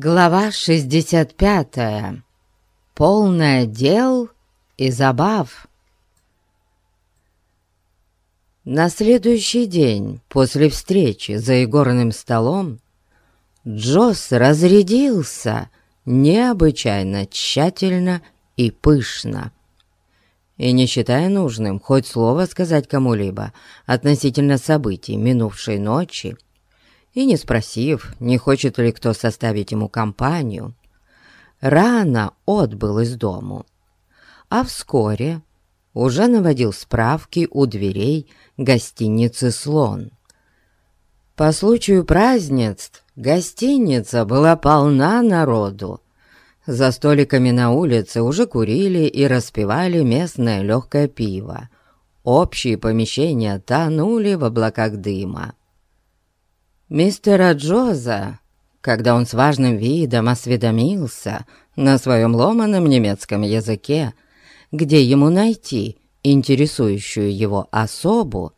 Глава 65. Полное дел и забав. На следующий день после встречи за игорным столом Джосс разрядился необычайно тщательно и пышно. И не считая нужным хоть слово сказать кому-либо относительно событий минувшей ночи, и не спросив, не хочет ли кто составить ему компанию, рано отбыл из дому, а вскоре уже наводил справки у дверей гостиницы «Слон». По случаю празднеств гостиница была полна народу. За столиками на улице уже курили и распивали местное легкое пиво. Общие помещения тонули в облаках дыма. Мистера Джоза, когда он с важным видом осведомился на своем ломаном немецком языке, где ему найти интересующую его особу,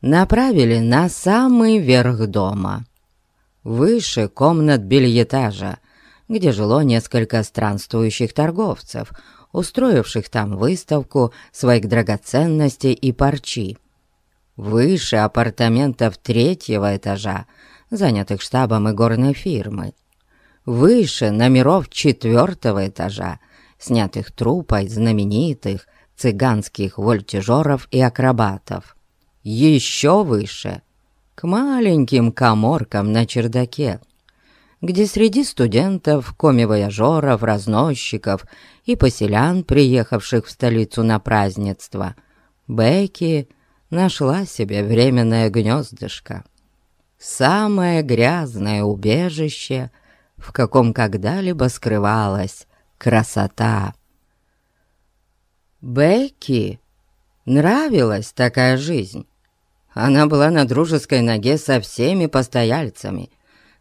направили на самый верх дома, выше комнат бельетажа, где жило несколько странствующих торговцев, устроивших там выставку своих драгоценностей и парчи выше апартаментов третьего этажа, занятых штабом и горной фирмы, выше номеров четвертого этажа, снятых трупой знаменитых цыганских вольтежеров и акробатов, еще выше, к маленьким коморкам на чердаке, где среди студентов, комивояжеров, разносчиков и поселян, приехавших в столицу на празднество, Бекки нашла себе временное гнездышко. Самое грязное убежище, в каком когда-либо скрывалась красота. Бекки нравилась такая жизнь. Она была на дружеской ноге со всеми постояльцами,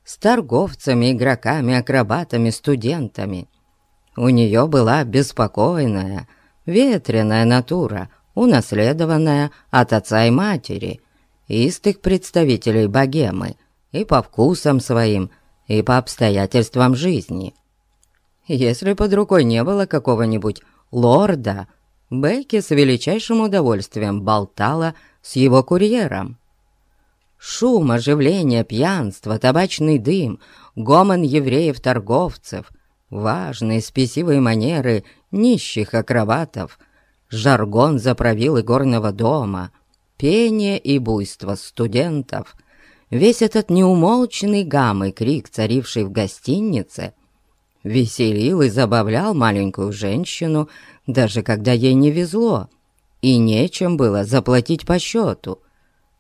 с торговцами, игроками, акробатами, студентами. У нее была беспокойная, ветреная натура, унаследованная от отца и матери, истых представителей богемы, и по вкусам своим, и по обстоятельствам жизни. Если под рукой не было какого-нибудь лорда, Бекки с величайшим удовольствием болтала с его курьером. Шум, оживление, пьянство, табачный дым, гомон евреев-торговцев, важные спесивые манеры нищих акробатов — жаргон заправил игорного дома, пение и буйство студентов, весь этот неумолчный гам и крик, царивший в гостинице, веселил и забавлял маленькую женщину, даже когда ей не везло, и нечем было заплатить по счету.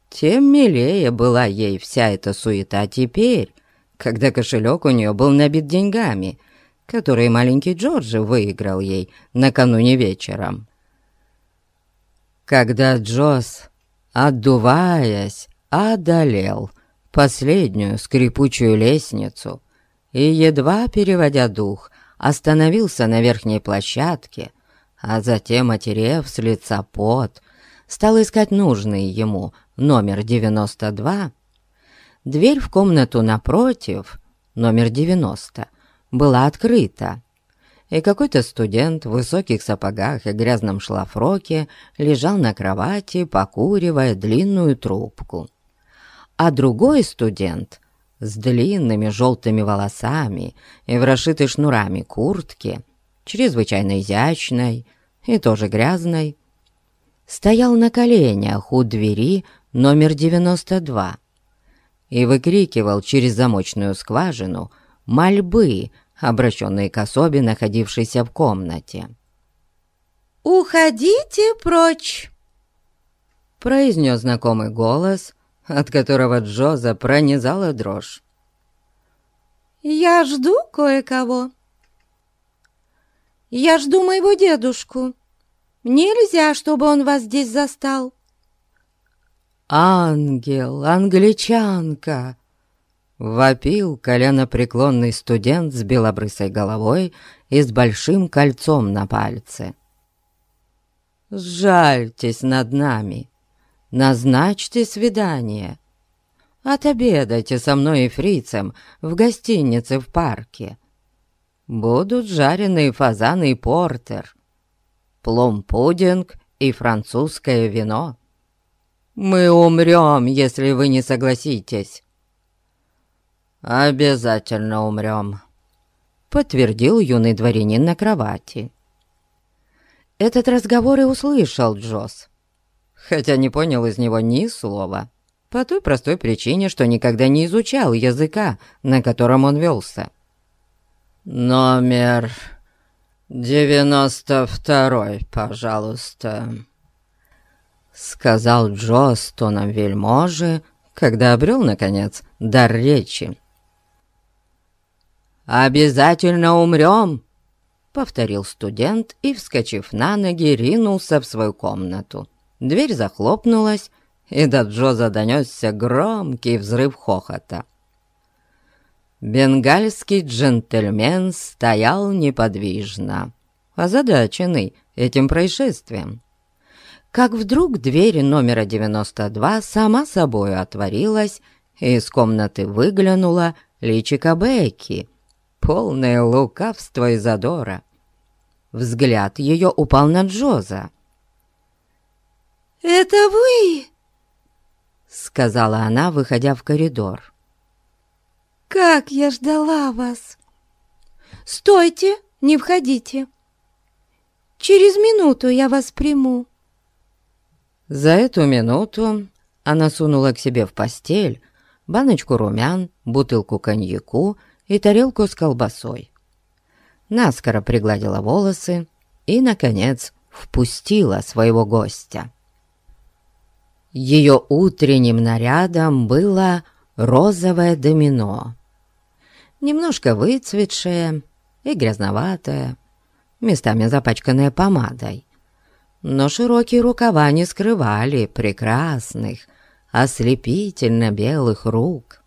Тем милее была ей вся эта суета теперь, когда кошелек у нее был набит деньгами, которые маленький Джорджи выиграл ей накануне вечером. Когда Джосс, отдуваясь, одолел последнюю скрипучую лестницу и, едва переводя дух, остановился на верхней площадке, а затем, отерев с лица пот, стал искать нужный ему номер 92, дверь в комнату напротив, номер 90, была открыта, и какой-то студент в высоких сапогах и грязном шлафроке лежал на кровати, покуривая длинную трубку. А другой студент с длинными желтыми волосами и в расшитой шнурами куртке, чрезвычайно изящной и тоже грязной, стоял на коленях у двери номер 92 и выкрикивал через замочную скважину мольбы обращенные к особе, находившейся в комнате. «Уходите прочь!» произнес знакомый голос, от которого Джоза пронизала дрожь. «Я жду кое-кого. Я жду моего дедушку. Нельзя, чтобы он вас здесь застал». «Ангел, англичанка!» Вопил коленопреклонный студент с белобрысой головой и с большим кольцом на пальце. «Сжальтесь над нами, назначьте свидание. Отобедайте со мной и фрицем в гостинице в парке. Будут жареные фазаны и портер, плом-пудинг и французское вино. Мы умрем, если вы не согласитесь». «Обязательно умрем», — подтвердил юный дворянин на кровати. Этот разговор и услышал Джосс, хотя не понял из него ни слова, по той простой причине, что никогда не изучал языка, на котором он велся. «Номер девяносто второй, пожалуйста», — сказал Джосс тоном вельможи, когда обрел, наконец, дар речи. «Обязательно умрем!» — повторил студент и, вскочив на ноги, ринулся в свою комнату. Дверь захлопнулась, и до Джоза донесся громкий взрыв хохота. Бенгальский джентльмен стоял неподвижно, озадаченный этим происшествием. Как вдруг дверь номера 92 сама собой отворилась, и из комнаты выглянула личико Бекки — полное лукавства и задора. Взгляд ее упал на Джоза. «Это вы?» — сказала она, выходя в коридор. «Как я ждала вас! Стойте, не входите! Через минуту я вас приму!» За эту минуту она сунула к себе в постель баночку румян, бутылку коньяку и тарелку с колбасой. Наскоро пригладила волосы и, наконец, впустила своего гостя. Ее утренним нарядом было розовое домино. Немножко выцветшее и грязноватое, местами запачканное помадой. Но широкие рукава не скрывали прекрасных, ослепительно белых рук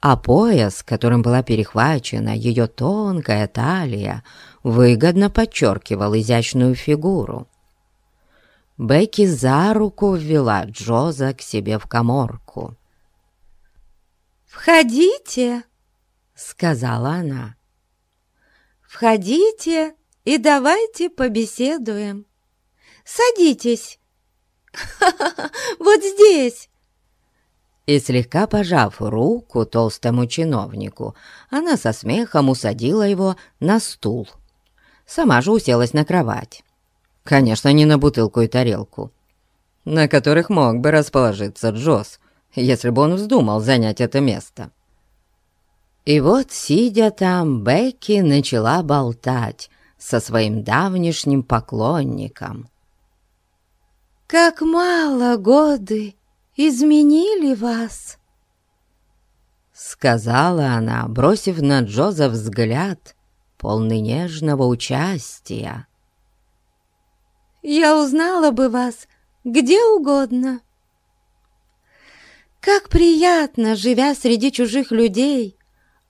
а пояс, которым была перехвачена ее тонкая талия, выгодно подчеркивал изящную фигуру. Бекки за руку ввела Джоза к себе в коморку. «Входите!» — сказала она. «Входите и давайте побеседуем. Садитесь. Вот здесь, и слегка пожав руку толстому чиновнику, она со смехом усадила его на стул. Сама же уселась на кровать. Конечно, не на бутылку и тарелку, на которых мог бы расположиться Джосс, если бы он вздумал занять это место. И вот, сидя там, Бекки начала болтать со своим давнишним поклонником. «Как мало годы изменили вас?» Сказала она, бросив на Джоза взгляд, полный нежного участия. «Я узнала бы вас где угодно. Как приятно, живя среди чужих людей,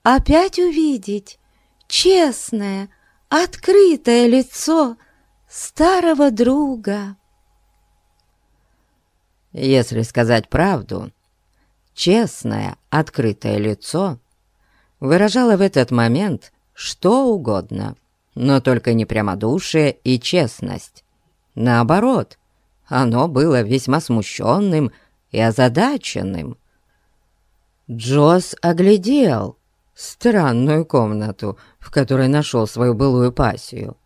опять увидеть честное, открытое лицо старого друга». Если сказать правду, честное, открытое лицо выражало в этот момент что угодно, но только не прямодушие и честность. Наоборот, оно было весьма смущенным и озадаченным. Джосс оглядел странную комнату, в которой нашел свою былую пассию.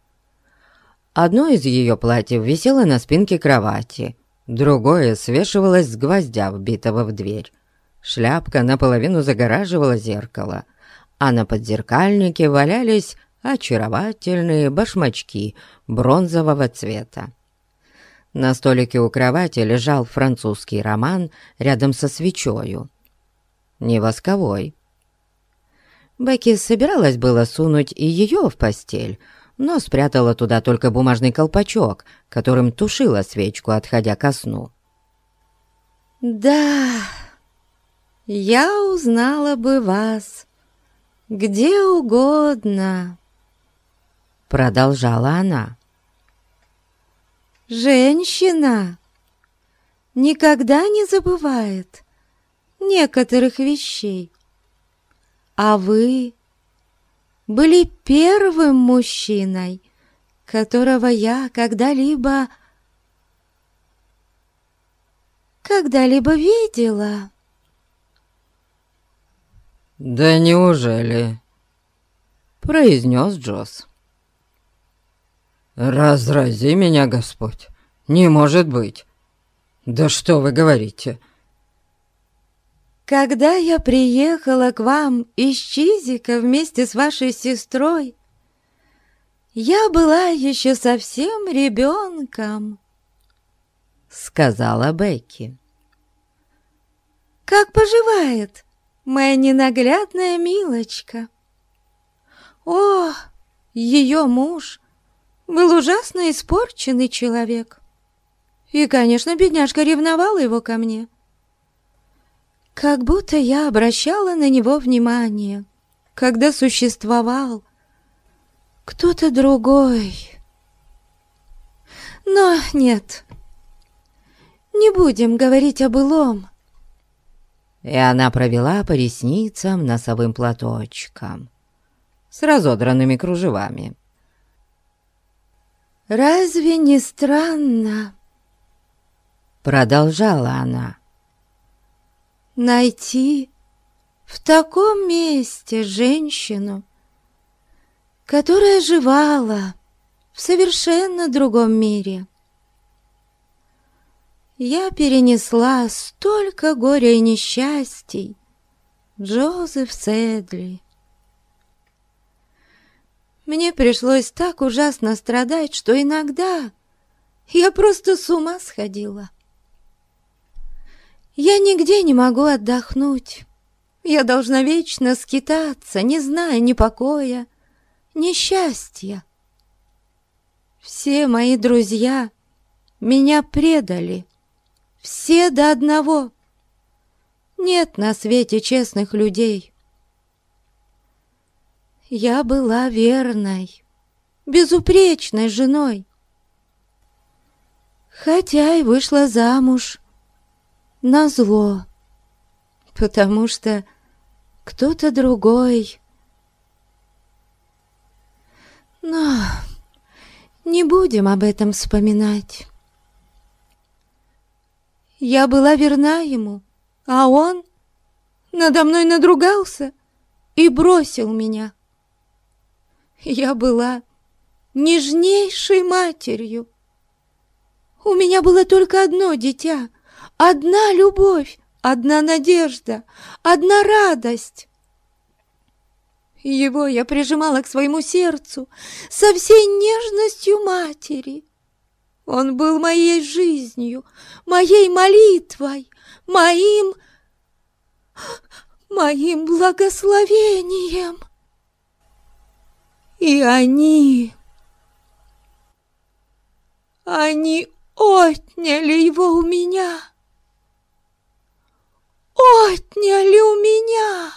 Одно из ее платьев висело на спинке кровати — Другое свешивалось с гвоздя, вбитого в дверь. Шляпка наполовину загораживала зеркало, а на подзеркальнике валялись очаровательные башмачки бронзового цвета. На столике у кровати лежал французский роман рядом со свечою. Не восковой. Бекки собиралась было сунуть и ее в постель, но спрятала туда только бумажный колпачок, которым тушила свечку, отходя ко сну. «Да, я узнала бы вас где угодно», — продолжала она. «Женщина никогда не забывает некоторых вещей. А вы были первым мужчиной, которого я когда-либо когда-либо видела. «Да неужели?» — произнес Джосс. «Разрази меня, Господь! Не может быть! Да что вы говорите?» Когда я приехала к вам из Чизика вместе с вашей сестрой, я была еще совсем ребенком, — сказала Бекки. Как поживает моя ненаглядная Милочка? О, ее муж был ужасно испорченный человек. И, конечно, бедняжка ревновала его ко мне. Как будто я обращала на него внимание, когда существовал кто-то другой. Но нет, не будем говорить о былом. И она провела по ресницам носовым платочком с разодранными кружевами. «Разве не странно?» Продолжала она найти в таком месте женщину, которая жевала в совершенно другом мире. Я перенесла столько горя и несчастий, Джозеф Седли. Мне пришлось так ужасно страдать, что иногда я просто с ума сходила. Я нигде не могу отдохнуть. Я должна вечно скитаться, не зная ни покоя, ни счастья. Все мои друзья меня предали, все до одного. Нет на свете честных людей. Я была верной, безупречной женой, хотя и вышла замуж на зло, потому что кто-то другой. Но не будем об этом вспоминать. Я была верна ему, а он надо мной надругался и бросил меня. Я была нежнейшей матерью. У меня было только одно дитя, Одна любовь, одна надежда, одна радость. Его я прижимала к своему сердцу со всей нежностью матери. Он был моей жизнью, моей молитвой, моим... моим благословением. И они... Они отняли его у меня отняли у меня!»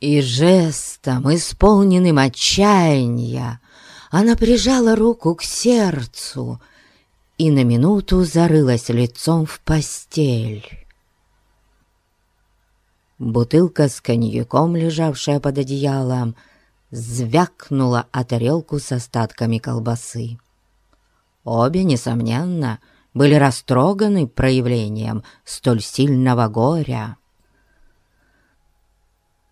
И жестом, исполненным отчаяния, она прижала руку к сердцу и на минуту зарылась лицом в постель. Бутылка с коньяком, лежавшая под одеялом, звякнула о тарелку с остатками колбасы. Обе, несомненно, — были растроганы проявлением столь сильного горя.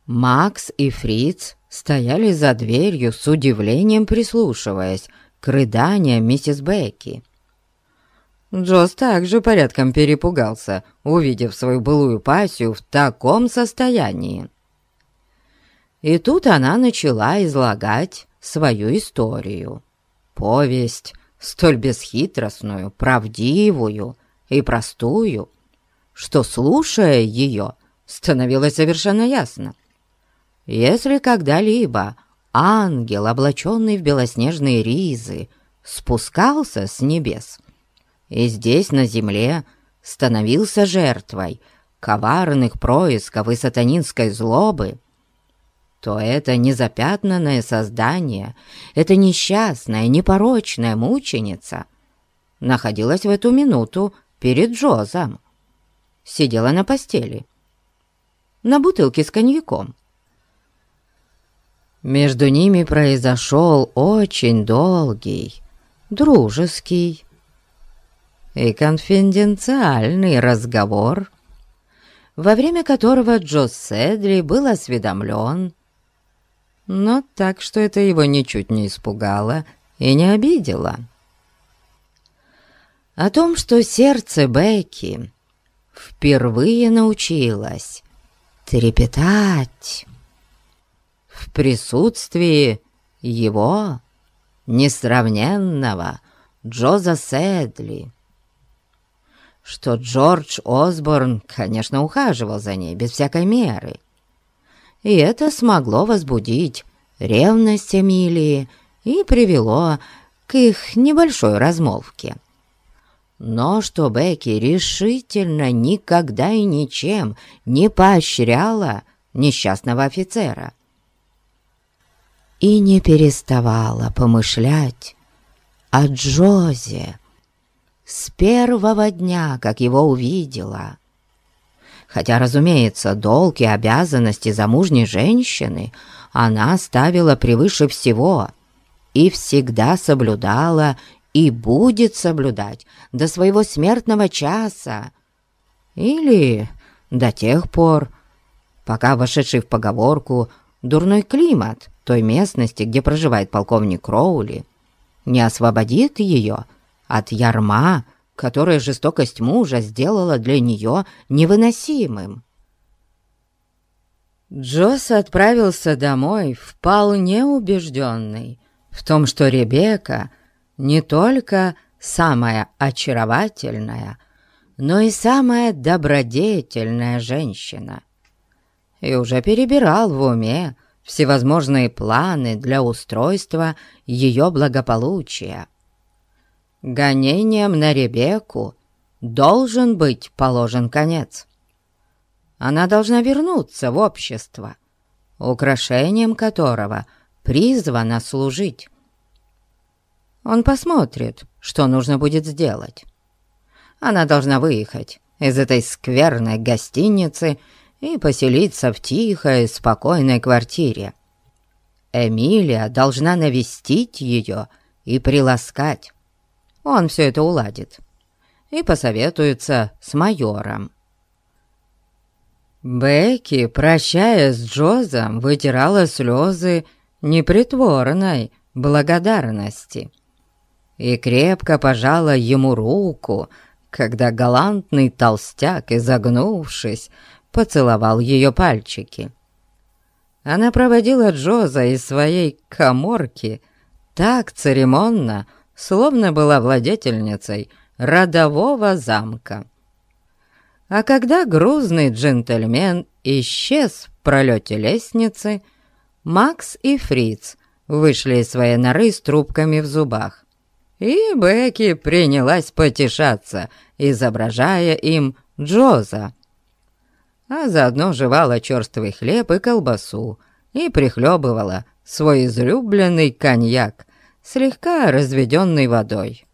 Макс и Фриц стояли за дверью с удивлением прислушиваясь к рыданиям миссис Бекки. Джосс также порядком перепугался, увидев свою былую пассию в таком состоянии. И тут она начала излагать свою историю. Повесть столь бесхитростную, правдивую и простую, что, слушая ее, становилось совершенно ясно. Если когда-либо ангел, облаченный в белоснежные ризы, спускался с небес, и здесь, на земле, становился жертвой коварных происков и сатанинской злобы, то это незапятнанное создание, это несчастная, непорочная мученица находилась в эту минуту перед Джозом. сидела на постели, на бутылке с коньяком. Между ними произошел очень долгий, дружеский и конфиденциальный разговор, во время которого Джо Седли был осведомлен, но так, что это его ничуть не испугало и не обидело. О том, что сердце Бекки впервые научилось трепетать в присутствии его несравненного Джоза Седли, что Джордж Осборн, конечно, ухаживал за ней без всякой меры, и это смогло возбудить ревность Эмилии и привело к их небольшой размолвке. Но что Бекки решительно никогда и ничем не поощряла несчастного офицера. И не переставала помышлять о Джозе с первого дня, как его увидела. Хотя, разумеется, долг и обязанности замужней женщины она ставила превыше всего и всегда соблюдала и будет соблюдать до своего смертного часа. Или до тех пор, пока, вошедший в поговорку, дурной климат той местности, где проживает полковник Кроули, не освободит ее от ярма, которое жестокость мужа сделала для нее невыносимым. Джосс отправился домой вполне убежденный в том, что Ребекка не только самая очаровательная, но и самая добродетельная женщина. И уже перебирал в уме всевозможные планы для устройства ее благополучия. Гонением на Ребекку должен быть положен конец. Она должна вернуться в общество, украшением которого призвана служить. Он посмотрит, что нужно будет сделать. Она должна выехать из этой скверной гостиницы и поселиться в тихой, спокойной квартире. Эмилия должна навестить ее и приласкать. Он все это уладит и посоветуется с майором. Бекки, прощаясь с Джозом, вытирала слезы непритворной благодарности и крепко пожала ему руку, когда галантный толстяк, изогнувшись, поцеловал ее пальчики. Она проводила Джоза из своей коморки так церемонно, словно была владетельницей родового замка. А когда грузный джентльмен исчез в пролете лестницы, Макс и Фриц вышли из своей норы с трубками в зубах. И Бекки принялась потешаться, изображая им Джоза. А заодно жевала черствый хлеб и колбасу и прихлебывала свой излюбленный коньяк, слегка разведенный водой.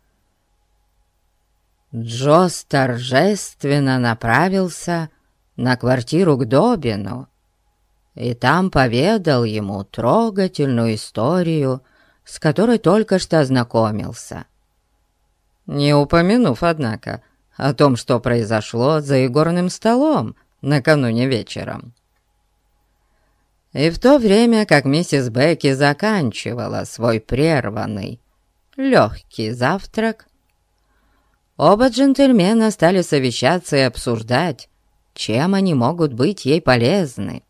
Джоз торжественно направился на квартиру к Добину и там поведал ему трогательную историю с которой только что ознакомился. Не упомянув, однако, о том, что произошло за игорным столом накануне вечером. И в то время, как миссис Бекки заканчивала свой прерванный, легкий завтрак, оба джентльмена стали совещаться и обсуждать, чем они могут быть ей полезны.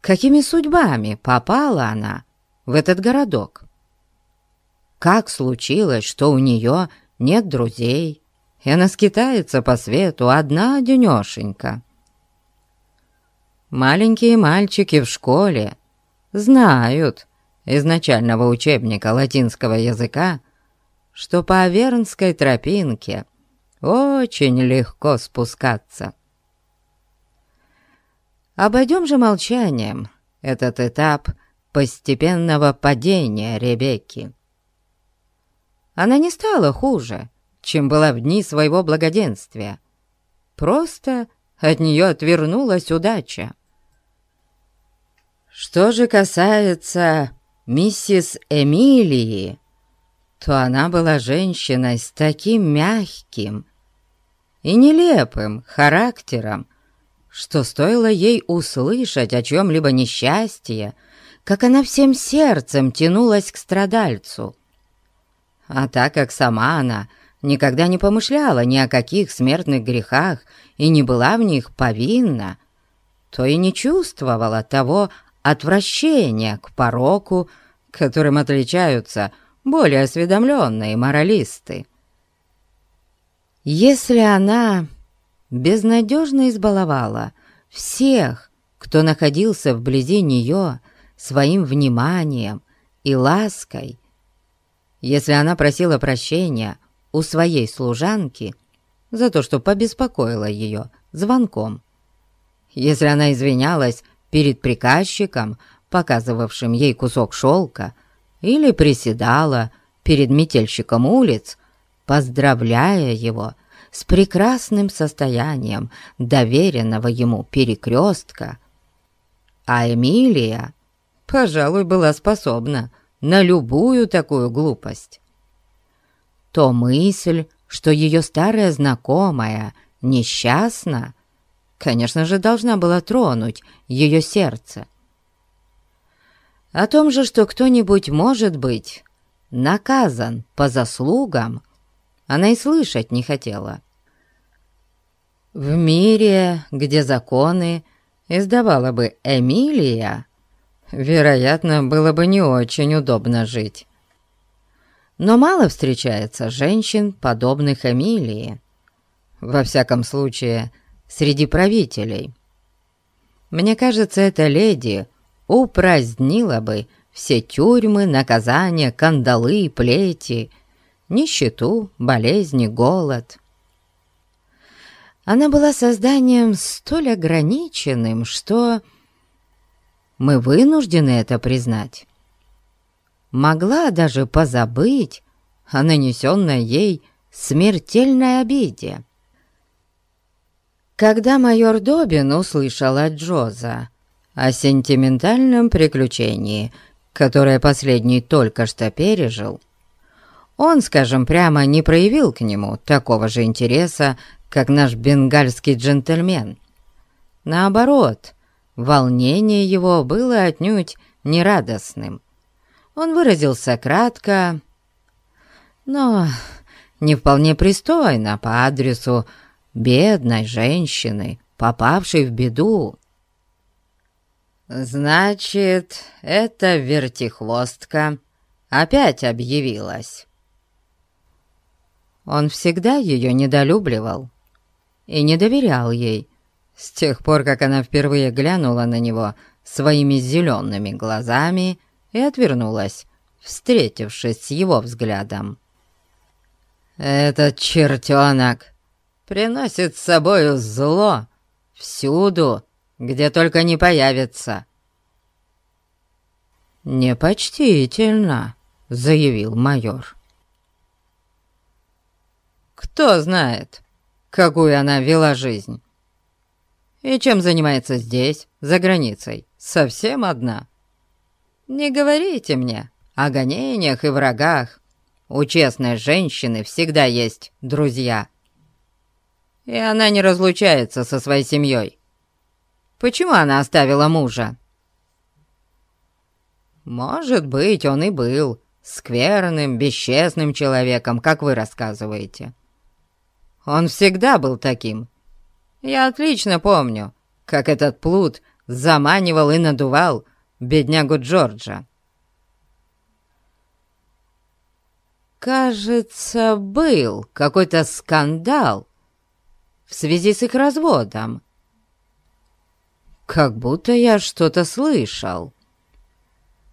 Какими судьбами попала она в этот городок. Как случилось, что у нее нет друзей, и она скитается по свету одна денешенька? Маленькие мальчики в школе знают из начального учебника латинского языка, что по Авернской тропинке очень легко спускаться. Обойдем же молчанием этот этап постепенного падения Ребекки. Она не стала хуже, чем была в дни своего благоденствия. просто от нее отвернулась удача. Что же касается миссис Эмилии, то она была женщиной с таким мягким и нелепым характером, что стоило ей услышать о чем-либо несчастье, как она всем сердцем тянулась к страдальцу. А так как сама она никогда не помышляла ни о каких смертных грехах и не была в них повинна, то и не чувствовала того отвращения к пороку, которым отличаются более осведомленные моралисты. Если она безнадежно избаловала всех, кто находился вблизи нее, своим вниманием и лаской, если она просила прощения у своей служанки за то, что побеспокоила ее звонком, если она извинялась перед приказчиком, показывавшим ей кусок шелка, или приседала перед метельщиком улиц, поздравляя его с прекрасным состоянием доверенного ему перекрестка, а Эмилия, пожалуй, была способна на любую такую глупость, то мысль, что ее старая знакомая несчастна, конечно же, должна была тронуть ее сердце. О том же, что кто-нибудь может быть наказан по заслугам, она и слышать не хотела. В мире, где законы издавала бы Эмилия, вероятно, было бы не очень удобно жить. Но мало встречается женщин, подобных Эмилии. Во всяком случае, среди правителей. Мне кажется, эта леди упразднила бы все тюрьмы, наказания, кандалы, плети, нищету, болезни, голод. Она была созданием столь ограниченным, что мы вынуждены это признать. Могла даже позабыть о нанесенной ей смертельной обиде. Когда майор Добин услышал от Джоза о сентиментальном приключении, которое последний только что пережил, он, скажем прямо, не проявил к нему такого же интереса, как наш бенгальский джентльмен. Наоборот, волнение его было отнюдь нерадостным. Он выразился кратко, но не вполне пристойно по адресу бедной женщины, попавшей в беду. «Значит, эта вертихвостка опять объявилась». Он всегда ее недолюбливал и не доверял ей, с тех пор, как она впервые глянула на него своими зелеными глазами и отвернулась, встретившись с его взглядом. «Этот чертенок приносит с собою зло всюду, где только не появится». «Непочтительно», — заявил майор. «Кто знает, какую она вела жизнь. И чем занимается здесь, за границей, совсем одна. Не говорите мне о гонениях и врагах. У честной женщины всегда есть друзья. И она не разлучается со своей семьей. Почему она оставила мужа? Может быть, он и был скверным, бесчестным человеком, как вы рассказываете. Он всегда был таким. Я отлично помню, как этот плут заманивал и надувал беднягу Джорджа. Кажется, был какой-то скандал в связи с их разводом. Как будто я что-то слышал.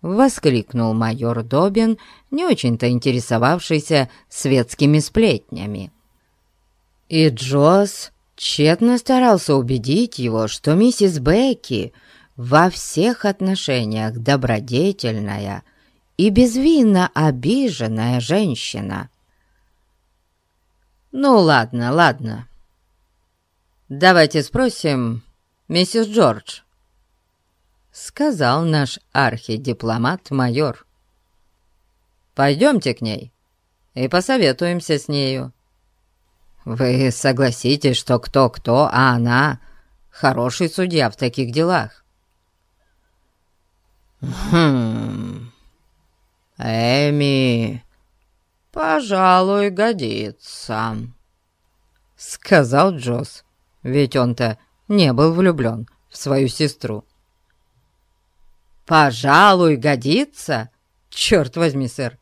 Воскликнул майор Добин, не очень-то интересовавшийся светскими сплетнями. И Джосс тщетно старался убедить его, что миссис Бекки во всех отношениях добродетельная и безвинно обиженная женщина. «Ну ладно, ладно. Давайте спросим миссис Джордж», — сказал наш архидипломат-майор. «Пойдемте к ней и посоветуемся с нею. Вы согласитесь, что кто-кто, а она хороший судья в таких делах». «Хм... Эми, пожалуй, годится», — сказал Джосс, ведь он-то не был влюблен в свою сестру. «Пожалуй, годится? Черт возьми, сэр!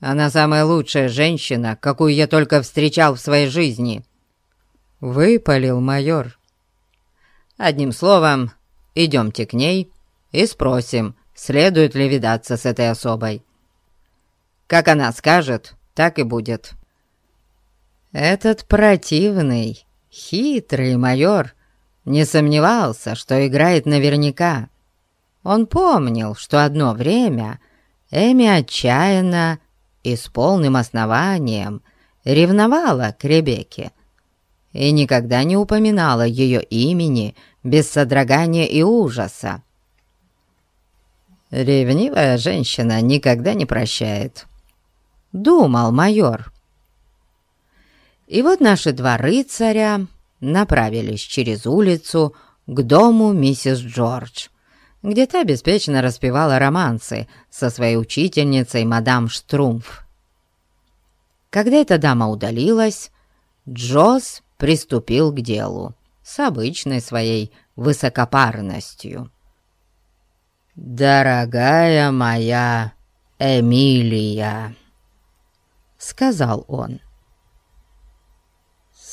Она самая лучшая женщина, какую я только встречал в своей жизни!» Выпалил майор. «Одним словом, идемте к ней и спросим, следует ли видаться с этой особой. Как она скажет, так и будет». Этот противный, хитрый майор не сомневался, что играет наверняка. Он помнил, что одно время Эми отчаянно и с полным основанием ревновала к Ребекке и никогда не упоминала ее имени без содрогания и ужаса. «Ревнивая женщина никогда не прощает», — думал майор. И вот наши два рыцаря направились через улицу к дому миссис Джордж, где та беспечно распевала романсы со своей учительницей мадам Штрумф. Когда эта дама удалилась, Джосс приступил к делу с обычной своей высокопарностью. «Дорогая моя Эмилия», — сказал он, —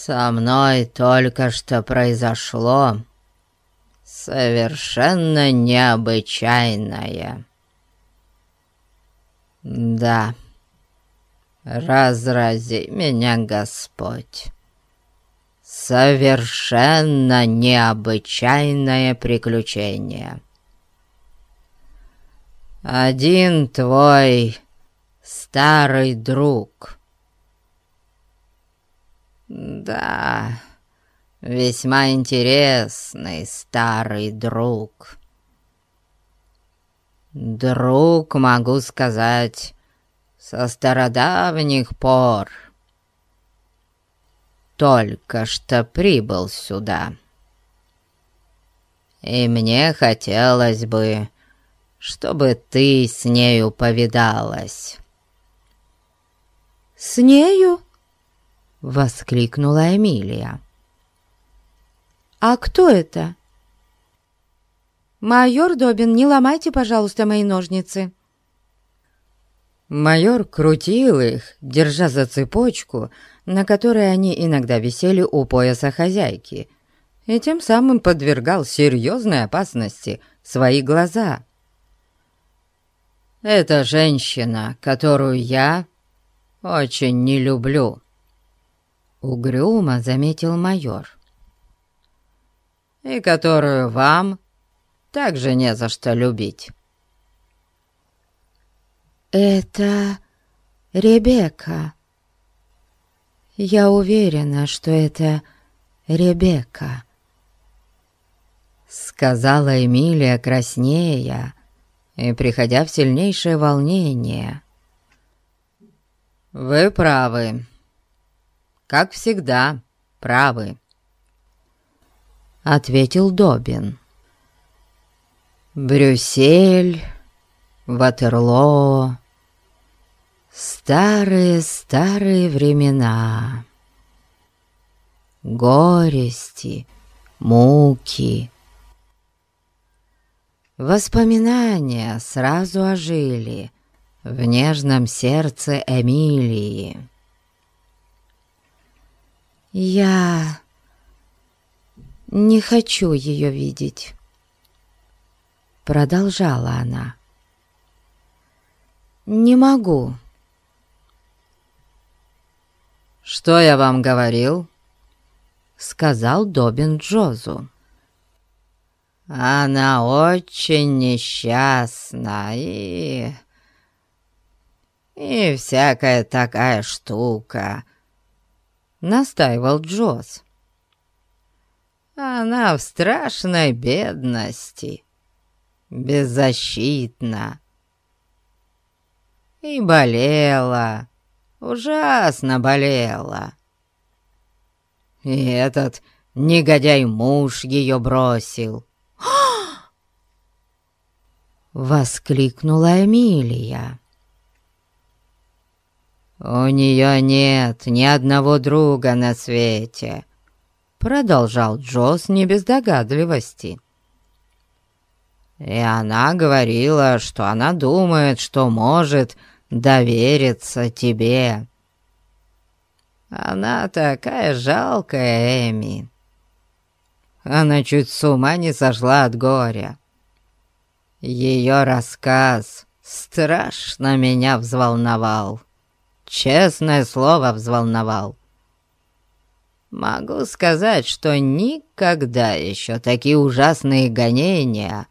со мной только что произошло совершенно необычайное. Да, разрази меня, Господь. Совершенно необычайное приключение. Один твой старый друг — «Да, весьма интересный старый друг. Друг, могу сказать, со стародавних пор. Только что прибыл сюда. И мне хотелось бы, чтобы ты с нею повидалась». «С нею?» — воскликнула Эмилия. «А кто это?» «Майор Добин, не ломайте, пожалуйста, мои ножницы». Майор крутил их, держа за цепочку, на которой они иногда висели у пояса хозяйки, и тем самым подвергал серьезной опасности свои глаза. «Это женщина, которую я очень не люблю», Угрюмо заметил майор. «И которую вам также не за что любить». «Это Ребекка. Я уверена, что это Ребекка», — сказала Эмилия краснея и приходя в сильнейшее волнение. «Вы правы», как всегда, правы», — ответил Добин. «Брюссель, Ватерлоо, старые-старые времена, горести, муки». Воспоминания сразу ожили в нежном сердце Эмилии. «Я не хочу ее видеть», — продолжала она. «Не могу». «Что я вам говорил?» — сказал Добин Джозу. «Она очень несчастна и... и всякая такая штука» настаивал Джоз. Она в страшной бедности, беззащитна. И болела, ужасно болела. И этот негодяй-муж ее бросил. Воскликнула Эмилия. «У нее нет ни одного друга на свете», продолжал Джосс не без догадливости. И она говорила, что она думает, что может довериться тебе. Она такая жалкая, Эми. Она чуть с ума не сошла от горя. Ее рассказ страшно меня взволновал. Честное слово, взволновал. Могу сказать, что никогда еще такие ужасные гонения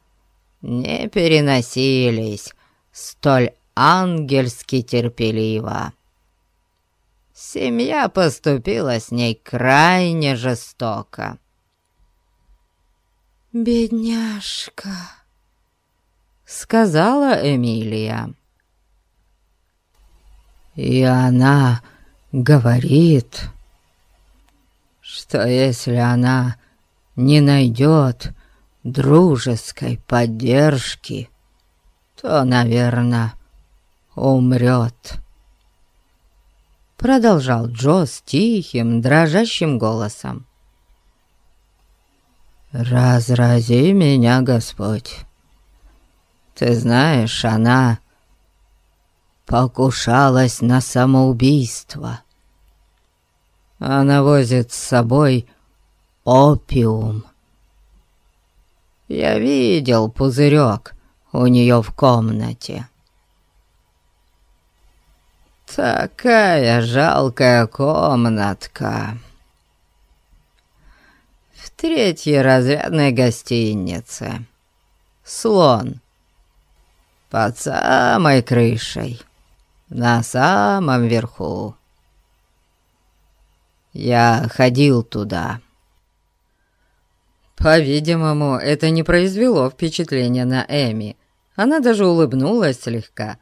не переносились столь ангельски терпеливо. Семья поступила с ней крайне жестоко. «Бедняжка», — сказала Эмилия. «И она говорит...» что если она не найдет дружеской поддержки, то, наверное, умрет. Продолжал Джо с тихим, дрожащим голосом. «Разрази меня, Господь. Ты знаешь, она покушалась на самоубийство. Она возит с собой опиум. Я видел пузырек у нее в комнате. Такая жалкая комнатка. В третьей разрядной гостинице. Слон. Под самой крышей. На самом верху. Я ходил туда». По-видимому, это не произвело впечатления на Эми. Она даже улыбнулась слегка.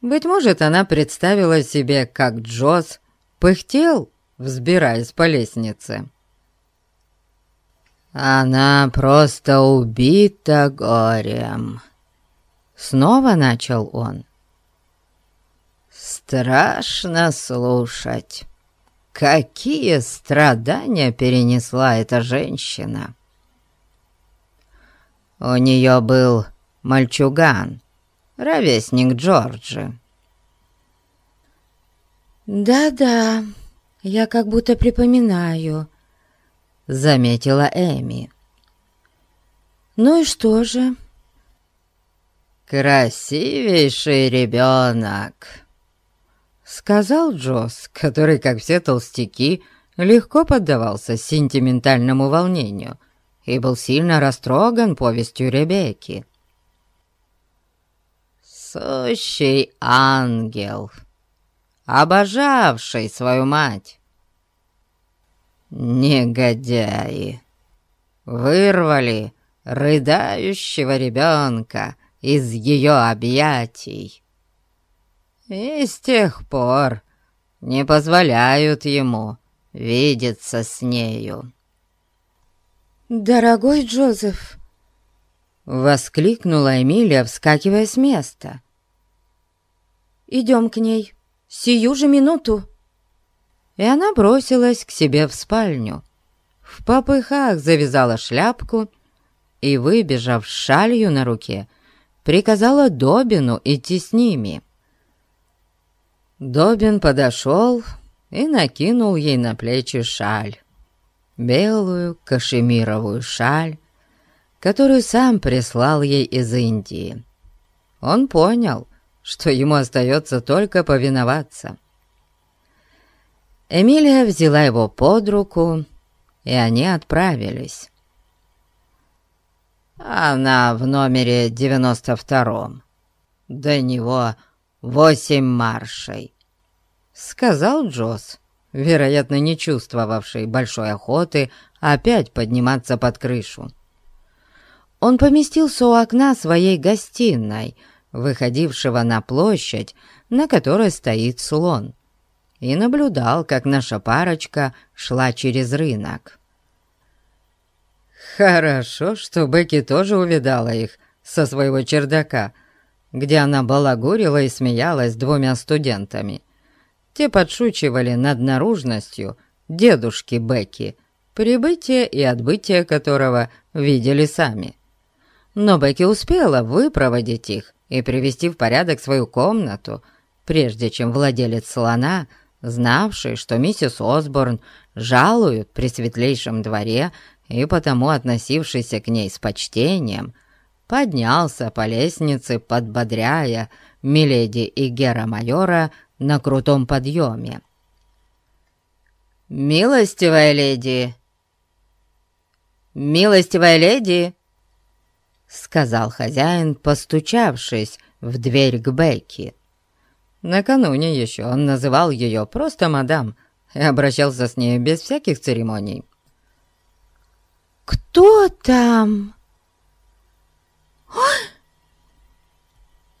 Быть может, она представила себе, как Джосс пыхтел, взбираясь по лестнице. «Она просто убита горем», — снова начал он. «Страшно слушать» какие страдания перенесла эта женщина. У нее был мальчуган, ровесник Джорджи. «Да-да, я как будто припоминаю», — заметила Эми. «Ну и что же?» «Красивейший ребенок», Сказал Джосс, который, как все толстяки, легко поддавался сентиментальному волнению и был сильно растроган повестью Ребекки. «Сущий ангел, обожавший свою мать!» «Негодяи! Вырвали рыдающего ребенка из ее объятий!» И с тех пор не позволяют ему видеться с нею. «Дорогой Джозеф!» — воскликнула Эмилия, вскакивая с места. «Идем к ней, сию же минуту!» И она бросилась к себе в спальню. В попыхах завязала шляпку и, выбежав с шалью на руке, приказала Добину идти с ними. Добин подошел и накинул ей на плечи шаль. Белую кашемировую шаль, которую сам прислал ей из Индии. Он понял, что ему остается только повиноваться. Эмилия взяла его под руку, и они отправились. Она в номере девяносто втором. До него восемь маршей», — сказал Джосс, вероятно, не чувствовавший большой охоты опять подниматься под крышу. Он поместился у окна своей гостиной, выходившего на площадь, на которой стоит слон, и наблюдал, как наша парочка шла через рынок. Хорошо, что Бекки тоже увидала их со своего чердака, где она балагурила и смеялась двумя студентами. Те подшучивали над наружностью дедушки Бекки, прибытие и отбытие которого видели сами. Но Бекки успела выпроводить их и привести в порядок свою комнату, прежде чем владелец слона, знавший, что миссис Осборн жалуют при светлейшем дворе и потому относившийся к ней с почтением, поднялся по лестнице, подбодряя Миледи и Гера-майора на крутом подъеме. «Милостивая леди! Милостивая леди!» — сказал хозяин, постучавшись в дверь к Бекки. Накануне еще он называл ее просто мадам и обращался с ней без всяких церемоний. «Кто там?»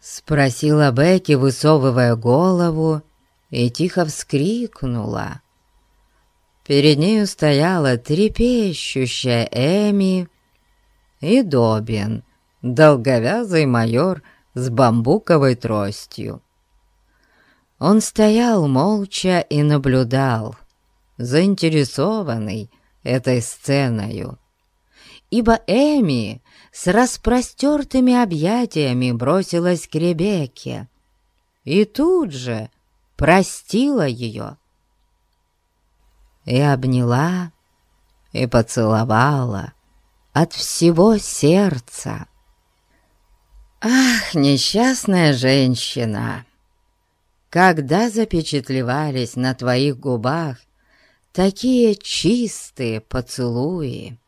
Спросила Бекки, высовывая голову, и тихо вскрикнула. Перед нею стояла трепещущая Эми и Добин, долговязый майор с бамбуковой тростью. Он стоял молча и наблюдал, заинтересованный этой сценою ибо Эми с распростертыми объятиями бросилась к Ребекке и тут же простила ее и обняла и поцеловала от всего сердца. Ах, несчастная женщина! Когда запечатлевались на твоих губах такие чистые поцелуи?